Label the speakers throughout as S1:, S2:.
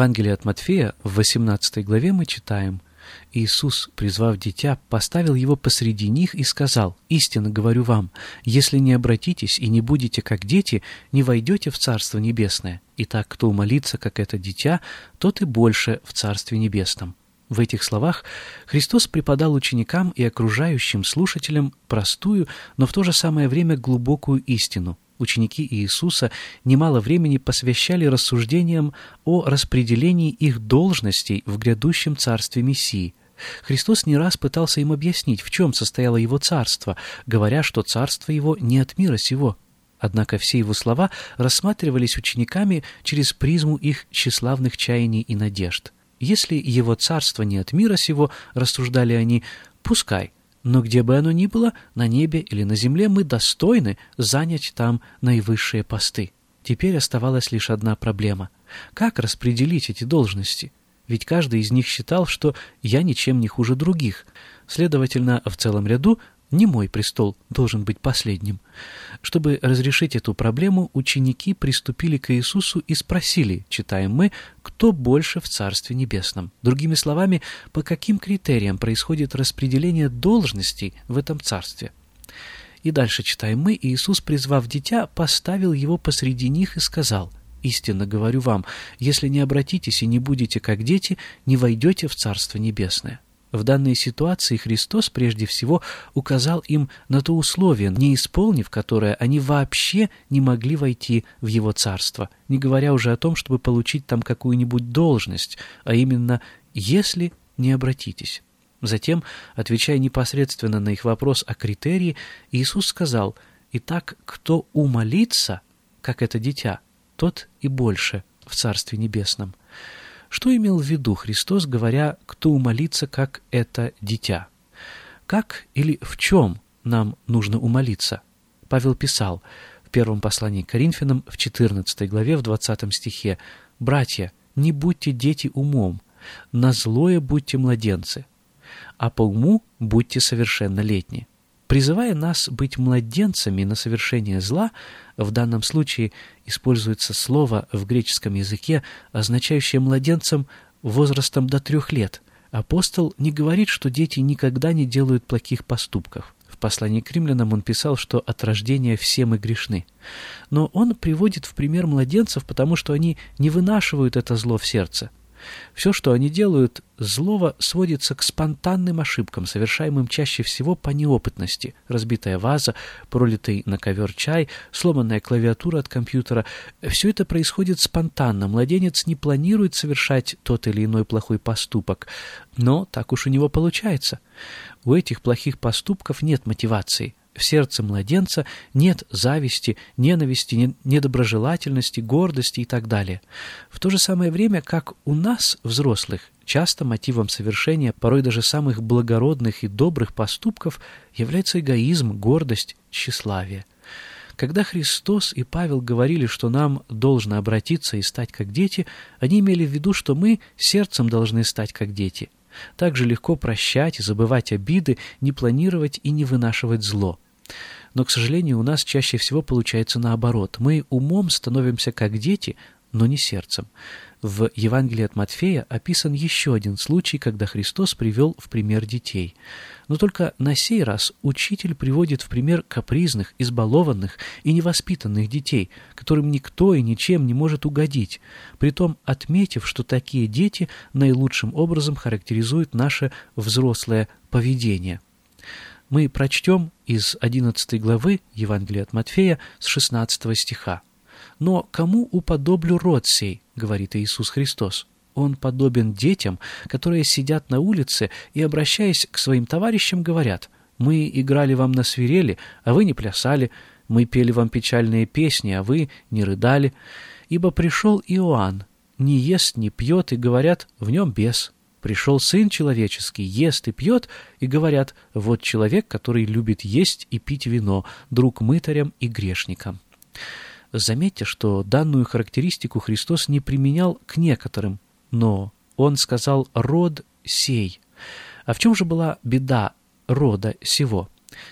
S1: Евангелии от Матфея в 18 главе мы читаем «Иисус, призвав дитя, поставил его посреди них и сказал, «Истинно говорю вам, если не обратитесь и не будете как дети, не войдете в Царство Небесное. Итак, кто умолится, как это дитя, тот и больше в Царстве Небесном». В этих словах Христос преподал ученикам и окружающим слушателям простую, но в то же самое время глубокую истину – ученики Иисуса немало времени посвящали рассуждениям о распределении их должностей в грядущем царстве Мессии. Христос не раз пытался им объяснить, в чем состояло его царство, говоря, что царство его не от мира сего. Однако все его слова рассматривались учениками через призму их тщеславных чаяний и надежд. Если его царство не от мира сего, рассуждали они, пускай – но где бы оно ни было, на небе или на земле, мы достойны занять там наивысшие посты. Теперь оставалась лишь одна проблема. Как распределить эти должности? Ведь каждый из них считал, что я ничем не хуже других. Следовательно, в целом ряду не мой престол должен быть последним. Чтобы разрешить эту проблему, ученики приступили к Иисусу и спросили, читаем мы, кто больше в Царстве Небесном. Другими словами, по каким критериям происходит распределение должностей в этом Царстве. И дальше читаем мы, Иисус, призвав дитя, поставил его посреди них и сказал, «Истинно говорю вам, если не обратитесь и не будете как дети, не войдете в Царство Небесное». В данной ситуации Христос прежде всего указал им на то условие, не исполнив которое они вообще не могли войти в Его Царство, не говоря уже о том, чтобы получить там какую-нибудь должность, а именно «если не обратитесь». Затем, отвечая непосредственно на их вопрос о критерии, Иисус сказал «Итак, кто умолится, как это дитя, тот и больше в Царстве Небесном». Что имел в виду Христос, говоря, кто умолится, как это дитя? Как или в чем нам нужно умолиться? Павел писал в первом послании к Коринфянам в 14 главе в 20 стихе «Братья, не будьте дети умом, на злое будьте младенцы, а по уму будьте совершеннолетни». Призывая нас быть младенцами на совершение зла, в данном случае используется слово в греческом языке, означающее младенцем возрастом до трех лет. Апостол не говорит, что дети никогда не делают плохих поступков. В послании к римлянам он писал, что от рождения все мы грешны. Но он приводит в пример младенцев, потому что они не вынашивают это зло в сердце. Все, что они делают, злого сводится к спонтанным ошибкам, совершаемым чаще всего по неопытности. Разбитая ваза, пролитый на ковер чай, сломанная клавиатура от компьютера – все это происходит спонтанно. Младенец не планирует совершать тот или иной плохой поступок, но так уж у него получается. У этих плохих поступков нет мотивации. В сердце младенца нет зависти, ненависти, недоброжелательности, гордости и так далее. В то же самое время, как у нас, взрослых, часто мотивом совершения порой даже самых благородных и добрых поступков является эгоизм, гордость, тщеславие. Когда Христос и Павел говорили, что нам должно обратиться и стать как дети, они имели в виду, что мы сердцем должны стать как дети – также легко прощать и забывать обиды, не планировать и не вынашивать зло. Но, к сожалению, у нас чаще всего получается наоборот. Мы умом становимся как дети, но не сердцем. В Евангелии от Матфея описан еще один случай, когда Христос привел в пример детей. Но только на сей раз учитель приводит в пример капризных, избалованных и невоспитанных детей, которым никто и ничем не может угодить, притом отметив, что такие дети наилучшим образом характеризуют наше взрослое поведение. Мы прочтем из 11 главы Евангелия от Матфея с 16 стиха. «Но кому уподоблю род сей?» — говорит Иисус Христос. Он подобен детям, которые сидят на улице и, обращаясь к своим товарищам, говорят, «Мы играли вам на свирели, а вы не плясали, мы пели вам печальные песни, а вы не рыдали. Ибо пришел Иоанн, не ест, не пьет, и говорят, в нем бес. Пришел Сын Человеческий, ест и пьет, и говорят, вот человек, который любит есть и пить вино, друг мытарям и грешникам». Заметьте, что данную характеристику Христос не применял к некоторым, но Он сказал «род сей». А в чем же была беда рода сего?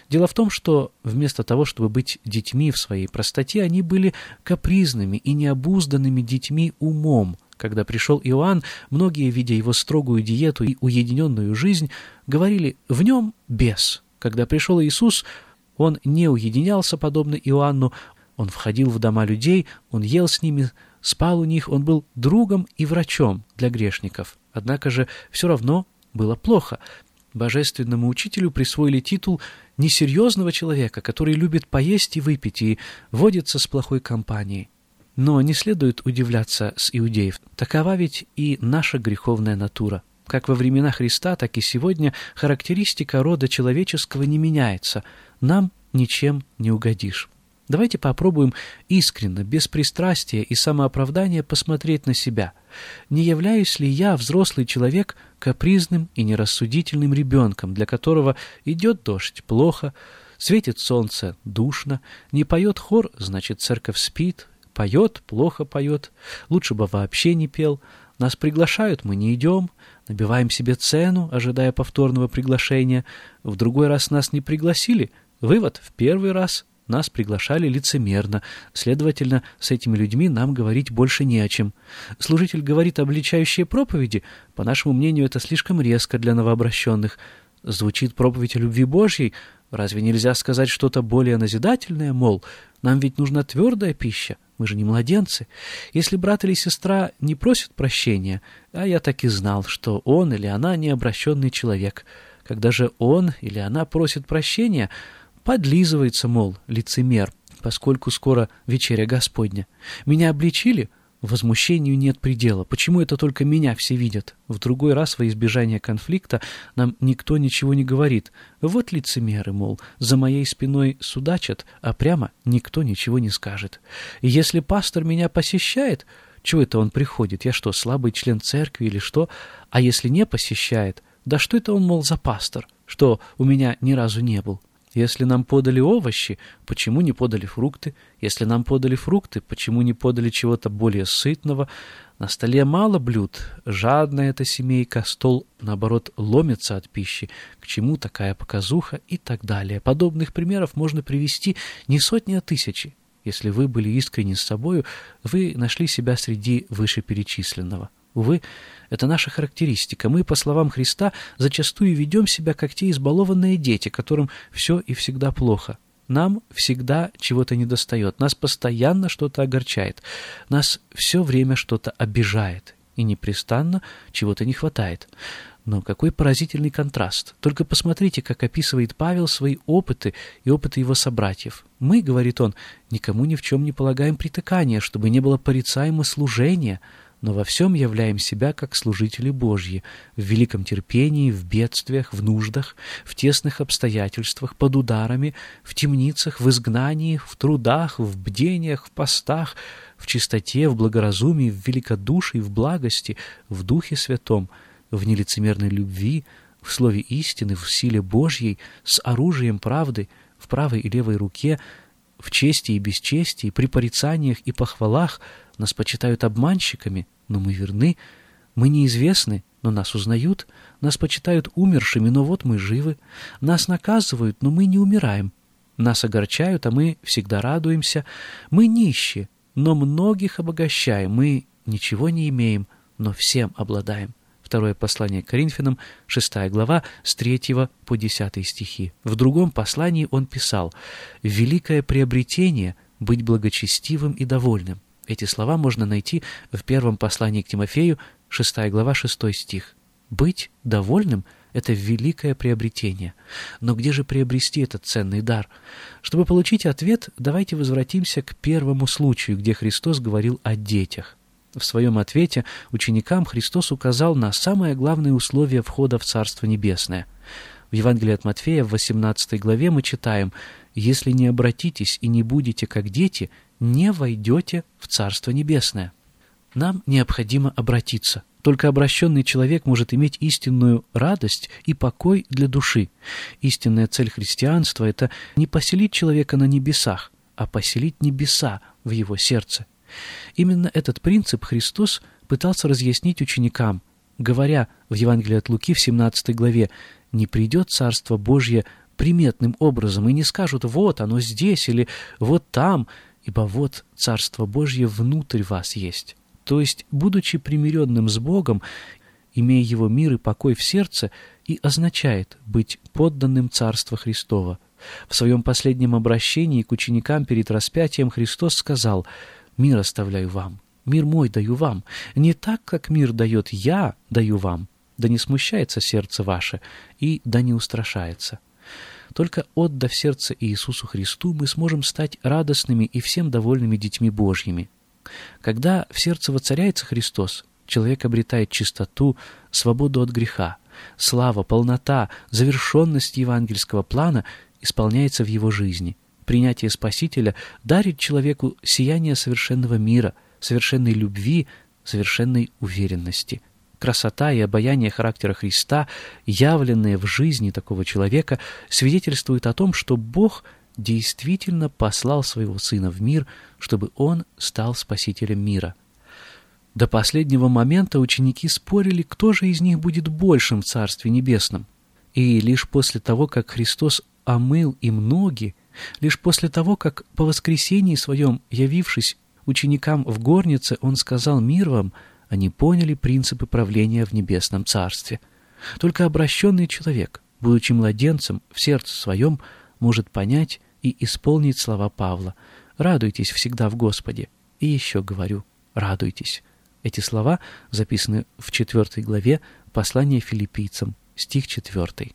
S1: Дело в том, что вместо того, чтобы быть детьми в своей простоте, они были капризными и необузданными детьми умом. Когда пришел Иоанн, многие, видя его строгую диету и уединенную жизнь, говорили «в нем бес». Когда пришел Иисус, он не уединялся, подобно Иоанну, он входил в дома людей, он ел с ними, спал у них, он был другом и врачом для грешников. Однако же все равно было плохо. Божественному учителю присвоили титул несерьезного человека, который любит поесть и выпить и водится с плохой компанией. Но не следует удивляться с иудеев. Такова ведь и наша греховная натура. Как во времена Христа, так и сегодня характеристика рода человеческого не меняется. Нам ничем не угодишь. Давайте попробуем искренно, без пристрастия и самооправдания посмотреть на себя. Не являюсь ли я, взрослый человек, капризным и нерассудительным ребенком, для которого идет дождь плохо, светит солнце душно, не поет хор, значит церковь спит, поет, плохо поет, лучше бы вообще не пел, нас приглашают, мы не идем, набиваем себе цену, ожидая повторного приглашения, в другой раз нас не пригласили, вывод, в первый раз – нас приглашали лицемерно, следовательно, с этими людьми нам говорить больше не о чем. Служитель говорит обличающие проповеди, по нашему мнению, это слишком резко для новообращенных. Звучит проповедь о любви Божьей, разве нельзя сказать что-то более назидательное, мол, нам ведь нужна твердая пища, мы же не младенцы. Если брат или сестра не просят прощения, а я так и знал, что он или она необращенный человек, когда же он или она просит прощения – Подлизывается, мол, лицемер, поскольку скоро вечеря Господня. Меня обличили? Возмущению нет предела. Почему это только меня все видят? В другой раз во избежание конфликта нам никто ничего не говорит. Вот лицемеры, мол, за моей спиной судачат, а прямо никто ничего не скажет. Если пастор меня посещает, чего это он приходит? Я что, слабый член церкви или что? А если не посещает, да что это он, мол, за пастор? Что у меня ни разу не был? Если нам подали овощи, почему не подали фрукты? Если нам подали фрукты, почему не подали чего-то более сытного? На столе мало блюд, жадная эта семейка, стол, наоборот, ломится от пищи. К чему такая показуха и так далее. Подобных примеров можно привести не сотни, а тысячи. Если вы были искренни с собою, вы нашли себя среди вышеперечисленного. Увы, это наша характеристика. Мы, по словам Христа, зачастую ведем себя, как те избалованные дети, которым все и всегда плохо. Нам всегда чего-то недостает, нас постоянно что-то огорчает, нас все время что-то обижает, и непрестанно чего-то не хватает. Но какой поразительный контраст. Только посмотрите, как описывает Павел свои опыты и опыты его собратьев. Мы, говорит он, никому ни в чем не полагаем притыкания, чтобы не было порицаемо служения, но во всем являем себя как служители Божьи, в великом терпении, в бедствиях, в нуждах, в тесных обстоятельствах, под ударами, в темницах, в изгнании, в трудах, в бдениях, в постах, в чистоте, в благоразумии, в великодушии, в благости, в Духе Святом, в нелицемерной любви, в слове истины, в силе Божьей, с оружием правды, в правой и левой руке, в чести и бесчестии, при порицаниях и похвалах нас почитают обманщиками, но мы верны, мы неизвестны, но нас узнают, нас почитают умершими, но вот мы живы, нас наказывают, но мы не умираем, нас огорчают, а мы всегда радуемся, мы нищие, но многих обогащаем, мы ничего не имеем, но всем обладаем. Второе послание к Коринфянам, 6 глава, с 3 по 10 стихи. В другом послании он писал «Великое приобретение — быть благочестивым и довольным». Эти слова можно найти в первом послании к Тимофею, 6 глава, 6 стих. Быть довольным — это великое приобретение. Но где же приобрести этот ценный дар? Чтобы получить ответ, давайте возвратимся к первому случаю, где Христос говорил о детях. В своем ответе ученикам Христос указал на самое главное условие входа в Царство Небесное. В Евангелии от Матфея в 18 главе мы читаем «Если не обратитесь и не будете как дети, не войдете в Царство Небесное». Нам необходимо обратиться. Только обращенный человек может иметь истинную радость и покой для души. Истинная цель христианства — это не поселить человека на небесах, а поселить небеса в его сердце. Именно этот принцип Христос пытался разъяснить ученикам, говоря в Евангелии от Луки в 17 главе «Не придет Царство Божье приметным образом, и не скажут «вот оно здесь» или «вот там», ибо вот Царство Божье внутрь вас есть». То есть, будучи примиренным с Богом, имея Его мир и покой в сердце, и означает быть подданным Царства Христова. В своем последнем обращении к ученикам перед распятием Христос сказал – Мир оставляю вам, мир мой даю вам. Не так, как мир дает, я даю вам. Да не смущается сердце ваше, и да не устрашается. Только отдав сердце Иисусу Христу, мы сможем стать радостными и всем довольными детьми Божьими. Когда в сердце воцаряется Христос, человек обретает чистоту, свободу от греха. Слава, полнота, завершенность евангельского плана исполняется в его жизни – принятие Спасителя дарит человеку сияние совершенного мира, совершенной любви, совершенной уверенности. Красота и обаяние характера Христа, явленные в жизни такого человека, свидетельствуют о том, что Бог действительно послал своего Сына в мир, чтобы Он стал Спасителем мира. До последнего момента ученики спорили, кто же из них будет большим в Царстве Небесном. И лишь после того, как Христос омыл им ноги, Лишь после того, как по воскресении своем, явившись ученикам в горнице, он сказал «Мир вам», они поняли принципы правления в небесном царстве. Только обращенный человек, будучи младенцем в сердце своем, может понять и исполнить слова Павла «Радуйтесь всегда в Господе». И еще говорю «Радуйтесь». Эти слова записаны в четвертой главе послания филиппийцам, стих четвертый.